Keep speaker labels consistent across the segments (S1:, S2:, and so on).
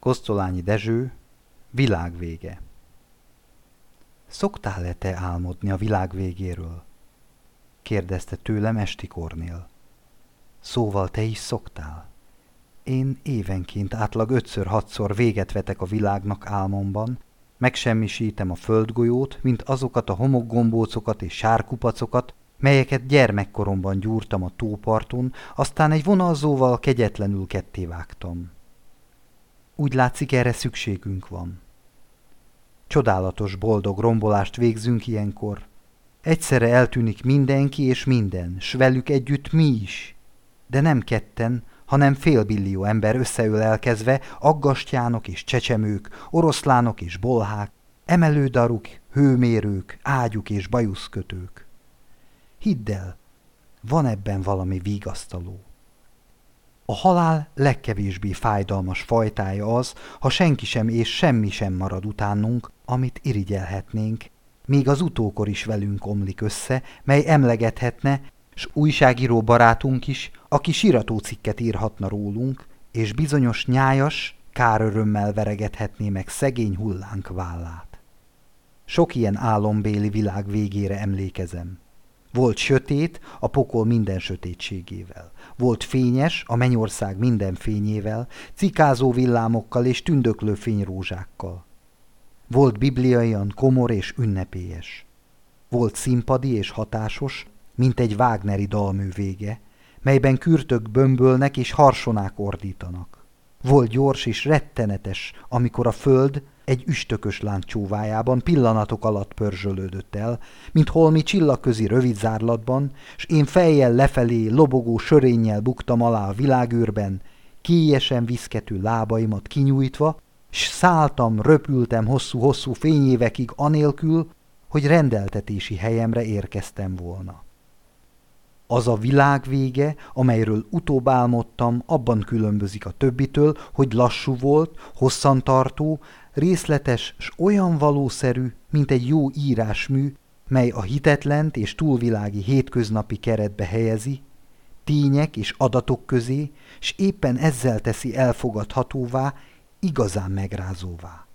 S1: Kosztolányi Dezső, világvége. Szoktál-e te álmodni a világ végéről? kérdezte tőlem Esti Kornél. Szóval te is szoktál? Én évenként átlag ötször-hatszor véget vetek a világnak álmomban, megsemmisítem a földgolyót, mint azokat a homokgombócokat és sárkupacokat, melyeket gyermekkoromban gyúrtam a tóparton, aztán egy vonalzóval kegyetlenül kettévágtam. Úgy látszik, erre szükségünk van. Csodálatos, boldog rombolást végzünk ilyenkor. Egyszerre eltűnik mindenki és minden, s velük együtt mi is. De nem ketten, hanem félbillió ember összeölelkezve, aggastyánok és csecsemők, oroszlánok és bolhák, emelődaruk, hőmérők, ágyuk és bajuszkötők. Hidd el, van ebben valami vigasztaló. A halál legkevésbé fájdalmas fajtája az, ha senki sem és semmi sem marad utánunk, amit irigyelhetnénk, még az utókor is velünk omlik össze, mely emlegethetne, s újságíró barátunk is, aki siratócikket írhatna rólunk, és bizonyos nyájas, kárörömmel veregethetné meg szegény hullánk vállát. Sok ilyen álombéli világ végére emlékezem. Volt sötét, a pokol minden sötétségével. Volt fényes, a mennyország minden fényével, cikázó villámokkal és tündöklő fényrózsákkal. Volt bibliaian komor és ünnepélyes. Volt színpadi és hatásos, mint egy Wagneri dalmű vége, melyben kürtök bömbölnek és harsonák ordítanak. Volt gyors és rettenetes, amikor a föld egy üstökös láng csóvájában pillanatok alatt pörzsölődött el, mint holmi csillagközi rövid zárlatban, s én fejjel lefelé lobogó sörénnyel buktam alá a világűrben, kélyesen viszkető lábaimat kinyújtva, s szálltam, röpültem hosszú-hosszú fényévekig anélkül, hogy rendeltetési helyemre érkeztem volna. Az a világ vége, amelyről utóbb álmodtam, abban különbözik a többitől, hogy lassú volt, hosszantartó, részletes s olyan valószerű, mint egy jó írásmű, mely a hitetlent és túlvilági hétköznapi keretbe helyezi, tények és adatok közé, s éppen ezzel teszi elfogadhatóvá, igazán megrázóvá.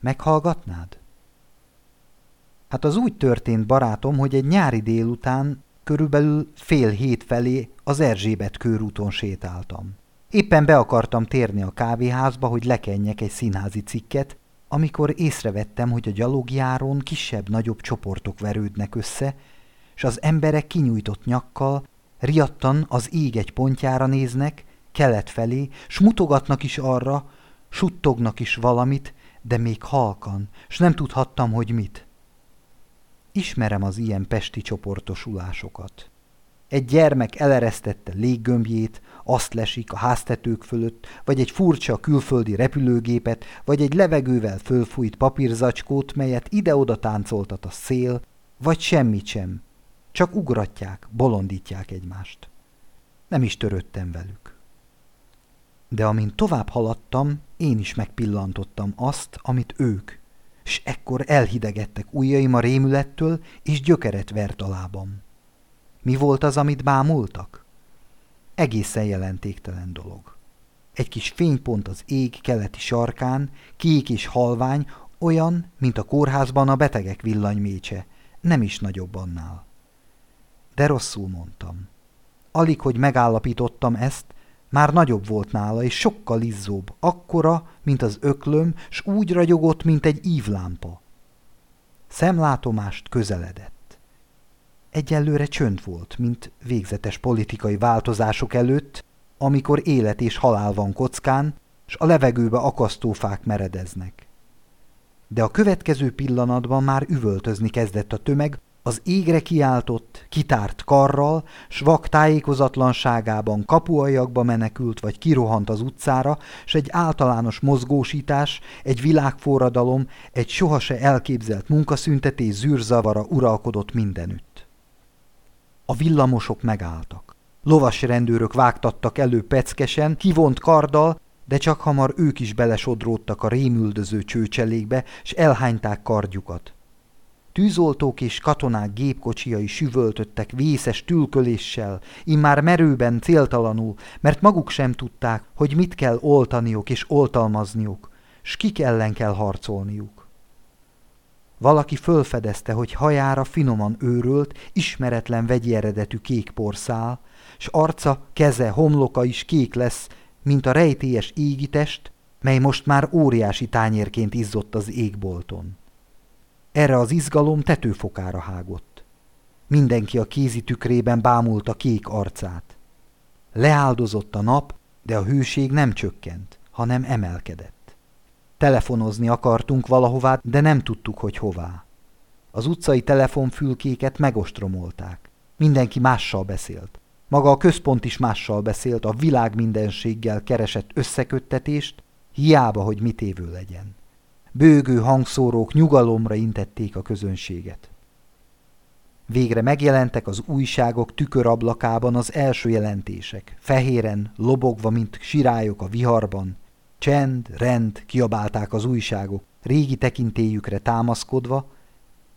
S1: Meghallgatnád? Hát az úgy történt, barátom, hogy egy nyári délután körülbelül fél hét felé az Erzsébet körúton sétáltam. Éppen be akartam térni a kávéházba, hogy lekenjek egy színházi cikket, amikor észrevettem, hogy a gyalogjáron kisebb-nagyobb csoportok verődnek össze, és az emberek kinyújtott nyakkal, riadtan az ég egy pontjára néznek, kelet felé, s mutogatnak is arra, suttognak is valamit, de még halkan, s nem tudhattam, hogy mit. Ismerem az ilyen pesti csoportosulásokat. Egy gyermek eleresztette léggömbjét, azt lesik a háztetők fölött, vagy egy furcsa külföldi repülőgépet, vagy egy levegővel fölfújt papírzacskót, melyet ide-oda táncoltat a szél, vagy semmit sem. Csak ugratják, bolondítják egymást. Nem is törődtem velük. De amint tovább haladtam, én is megpillantottam azt, amit ők, s ekkor elhidegettek ujjaim a rémülettől, és gyökeret vert a lábam. Mi volt az, amit bámultak? Egészen jelentéktelen dolog. Egy kis fénypont az ég keleti sarkán, kék és halvány, olyan, mint a kórházban a betegek villanymécse, nem is nagyobb annál. De rosszul mondtam. Alig, hogy megállapítottam ezt, már nagyobb volt nála, és sokkal izzóbb, akkora, mint az öklöm, s úgy ragyogott, mint egy ívlámpa. Szemlátomást közeledett. Egyelőre csönd volt, mint végzetes politikai változások előtt, amikor élet és halál van kockán, s a levegőbe akasztófák meredeznek. De a következő pillanatban már üvöltözni kezdett a tömeg, az égre kiáltott, kitárt karral, s vak tájékozatlanságában kapuajakba menekült vagy kirohant az utcára, s egy általános mozgósítás, egy világforradalom, egy sohase elképzelt munkaszüntetés zűrzavara uralkodott mindenütt. A villamosok megálltak. Lovas rendőrök vágtattak elő peckesen, kivont karddal, de csak hamar ők is belesodródtak a rémüldöző csőcselékbe, s elhányták kardjukat. Tűzoltók és katonák gépkocsiai süvöltöttek vészes tülköléssel, immár merőben céltalanul, mert maguk sem tudták, hogy mit kell oltaniuk és oltalmazniuk, s kik ellen kell harcolniuk. Valaki fölfedezte, hogy hajára finoman őrölt, ismeretlen vegyi eredetű kék porszál, s arca, keze, homloka is kék lesz, mint a rejtélyes égitest, mely most már óriási tányérként izzott az égbolton. Erre az izgalom tetőfokára hágott. Mindenki a kézi tükrében bámulta kék arcát. Leáldozott a nap, de a hőség nem csökkent, hanem emelkedett. Telefonozni akartunk valahová, de nem tudtuk, hogy hová. Az utcai telefonfülkéket megostromolták. Mindenki mással beszélt. Maga a központ is mással beszélt, a világ mindenséggel keresett összeköttetést, hiába, hogy mit évő legyen. Bőgő hangszórók nyugalomra intették a közönséget. Végre megjelentek az újságok tükörablakában az első jelentések, fehéren, lobogva, mint sirályok a viharban. Csend, rend, kiabálták az újságok, régi tekintélyükre támaszkodva,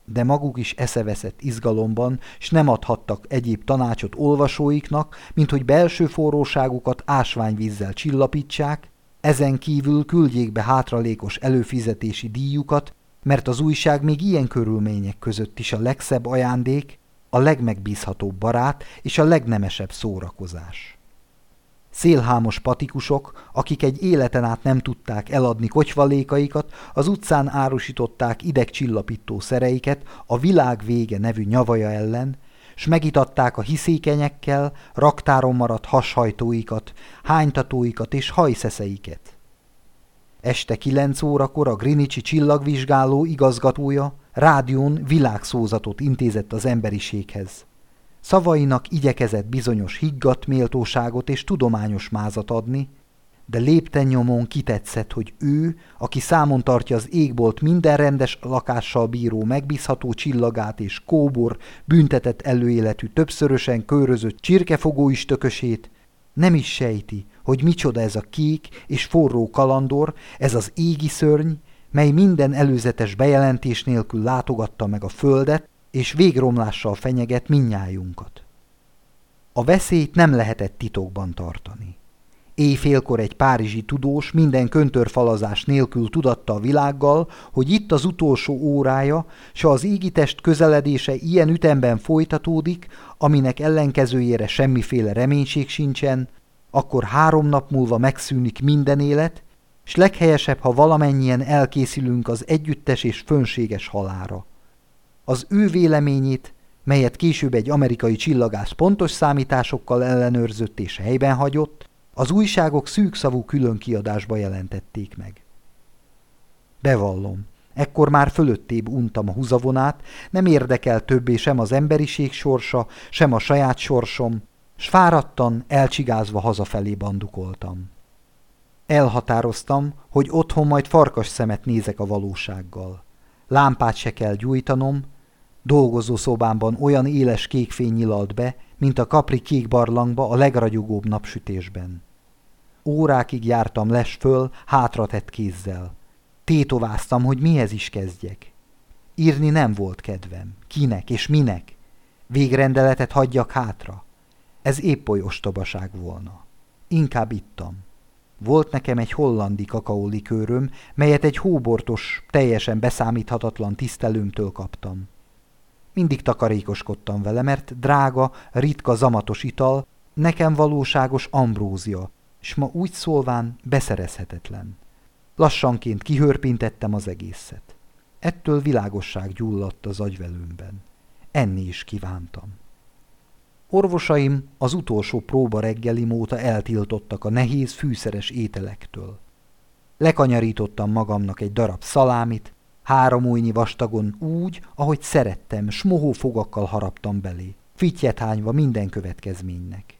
S1: de maguk is eszeveszett izgalomban, s nem adhattak egyéb tanácsot olvasóiknak, mint hogy belső forróságukat ásványvízzel csillapítsák, ezen kívül küldjék be hátralékos előfizetési díjukat, mert az újság még ilyen körülmények között is a legszebb ajándék, a legmegbízhatóbb barát és a legnemesebb szórakozás. Szélhámos patikusok, akik egy életen át nem tudták eladni kocsvalékaikat, az utcán árusították idegcsillapító szereiket a világ vége nevű nyavaja ellen, s megitatták a hiszékenyekkel raktáron maradt hashajtóikat, hánytatóikat és hajszeszeiket. Este kilenc órakor a Greenwichi csillagvizsgáló igazgatója rádión világszózatot intézett az emberiséghez. Szavainak igyekezett bizonyos higgadt méltóságot és tudományos mázat adni, de lépten nyomon kitetszett, hogy ő, aki számon tartja az égbolt minden rendes lakással bíró megbízható csillagát és kóbor, büntetett előéletű többszörösen körözött csirkefogó istökösét, nem is sejti, hogy micsoda ez a kék és forró kalandor, ez az égi szörny, mely minden előzetes bejelentés nélkül látogatta meg a földet, és végromlással fenyeget minnyájunkat. A veszélyt nem lehetett titokban tartani. Éjfélkor egy párizsi tudós minden köntörfalazás nélkül tudatta a világgal, hogy itt az utolsó órája, s az égitest közeledése ilyen ütemben folytatódik, aminek ellenkezőjére semmiféle reménység sincsen, akkor három nap múlva megszűnik minden élet, s leghelyesebb, ha valamennyien elkészülünk az együttes és fönséges halára. Az ő véleményét, melyet később egy amerikai csillagász pontos számításokkal ellenőrzött és helyben hagyott, az újságok szűkszavú külön kiadásba jelentették meg. Bevallom, ekkor már fölöttébb untam a húzavonát, nem érdekel többé sem az emberiség sorsa, sem a saját sorsom, s fáradtan, elcsigázva hazafelé bandukoltam. Elhatároztam, hogy otthon majd farkas szemet nézek a valósággal. Lámpát se kell gyújtanom, Dolgozószobámban olyan éles kék fény nyilalt be, mint a kapri kék barlangba a legragyogóbb napsütésben. Órákig jártam les föl, hátratett kézzel. Tétováztam, hogy mihez is kezdjek. Írni nem volt kedvem. Kinek és minek? Végrendeletet hagyjak hátra. Ez épp oly ostobaság volna. Inkább ittam. Volt nekem egy hollandi kakaólikőröm, melyet egy hóbortos, teljesen beszámíthatatlan tisztelőmtől kaptam. Mindig takarékoskodtam vele, mert drága, ritka zamatos ital, nekem valóságos ambrózia, és ma úgy szólván beszerezhetetlen. Lassanként kihörpintettem az egészet. Ettől világosság gyulladt az agyvelőmben. Enni is kívántam. Orvosaim az utolsó próba reggeli óta eltiltottak a nehéz fűszeres ételektől. Lekanyarítottam magamnak egy darab szalámit, Három újnyi vastagon úgy, ahogy szerettem, s mohó fogakkal haraptam belé, fittyet hányva minden következménynek.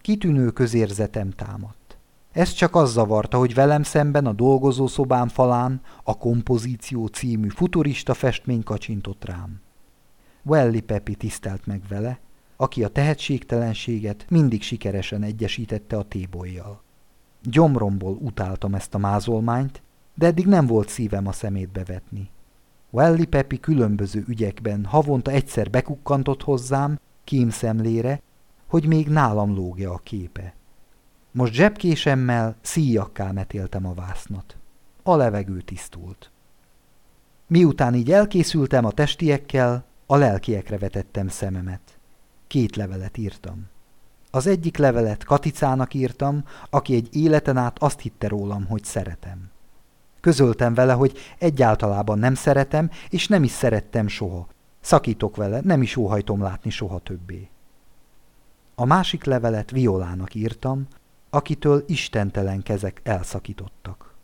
S1: Kitűnő közérzetem támadt. Ez csak az zavarta, hogy velem szemben a dolgozószobám falán a kompozíció című futurista festmény kacsintott rám. Welly Pepi tisztelt meg vele, aki a tehetségtelenséget mindig sikeresen egyesítette a tébolyjal. Gyomromból utáltam ezt a mázolmányt, de eddig nem volt szívem a szemét bevetni. Welly Pepi különböző ügyekben havonta egyszer bekukkantott hozzám, kémszemlére, hogy még nálam lógja a képe. Most zsebkésemmel szíjakká metéltem a vásznat. A levegő tisztult. Miután így elkészültem a testiekkel, a lelkiekre vetettem szememet. Két levelet írtam. Az egyik levelet Katicának írtam, aki egy életen át azt hitte rólam, hogy szeretem. Közöltem vele, hogy egyáltalában nem szeretem, és nem is szerettem soha. Szakítok vele, nem is óhajtom látni soha többé. A másik levelet Violának írtam, akitől istentelen kezek elszakítottak.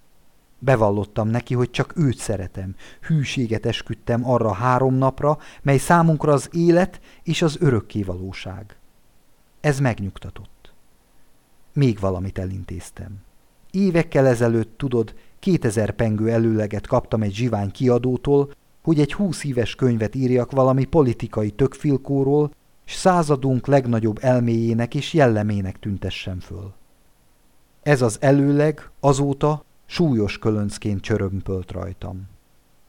S1: Bevallottam neki, hogy csak őt szeretem, hűséget esküdtem arra három napra, mely számunkra az élet és az örökké valóság. Ez megnyugtatott. Még valamit elintéztem. Évekkel ezelőtt, tudod, 2000 pengő előleget kaptam egy zsivány kiadótól, hogy egy húsz éves könyvet írjak valami politikai tökfilkóról, s századunk legnagyobb elméjének és jellemének tüntessen föl. Ez az előleg azóta súlyos kölöncként csörömpölt rajtam.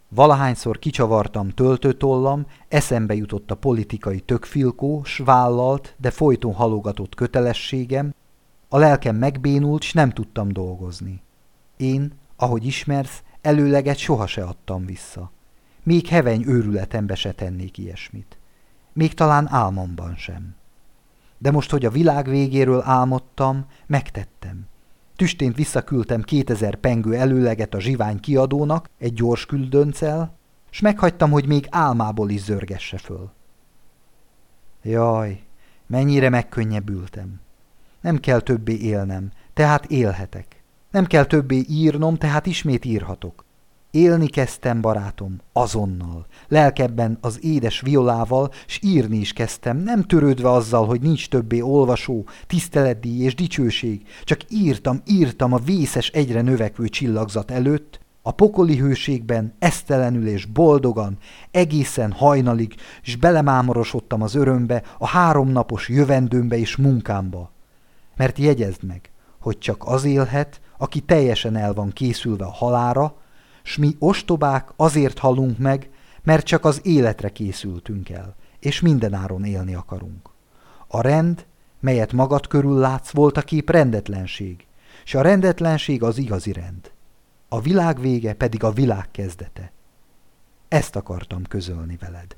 S1: Valahányszor kicsavartam töltőtollam, eszembe jutott a politikai tökfilkó, s vállalt, de folyton halogatott kötelességem, a lelkem megbénult, s nem tudtam dolgozni. Én, ahogy ismersz, előleget soha se adtam vissza. Még heveny őrületembe se tennék ilyesmit. Még talán álmomban sem. De most, hogy a világ végéről álmodtam, megtettem. Tüstént visszaküldtem kétezer pengő előleget a zsivány kiadónak egy gyors küldöncel, s meghagytam, hogy még álmából is zörgesse föl. Jaj, mennyire megkönnyebbültem. Nem kell többé élnem, tehát élhetek. Nem kell többé írnom, tehát ismét írhatok. Élni kezdtem, barátom, azonnal, lelkebben az édes violával, s írni is kezdtem, nem törődve azzal, hogy nincs többé olvasó, tiszteletdíj és dicsőség, csak írtam, írtam a vészes egyre növekvő csillagzat előtt, a pokoli hőségben, esztelenül és boldogan, egészen hajnalig, s belemámorosodtam az örömbe, a háromnapos jövendőmbe és munkámba. Mert jegyezd meg, hogy csak az élhet, aki teljesen el van készülve a halára, s mi ostobák azért halunk meg, mert csak az életre készültünk el, és mindenáron élni akarunk. A rend, melyet magad körül látsz, volt a kép rendetlenség, s a rendetlenség az igazi rend. A világ vége pedig a világ kezdete. Ezt akartam közölni veled.